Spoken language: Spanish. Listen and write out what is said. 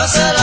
Cause I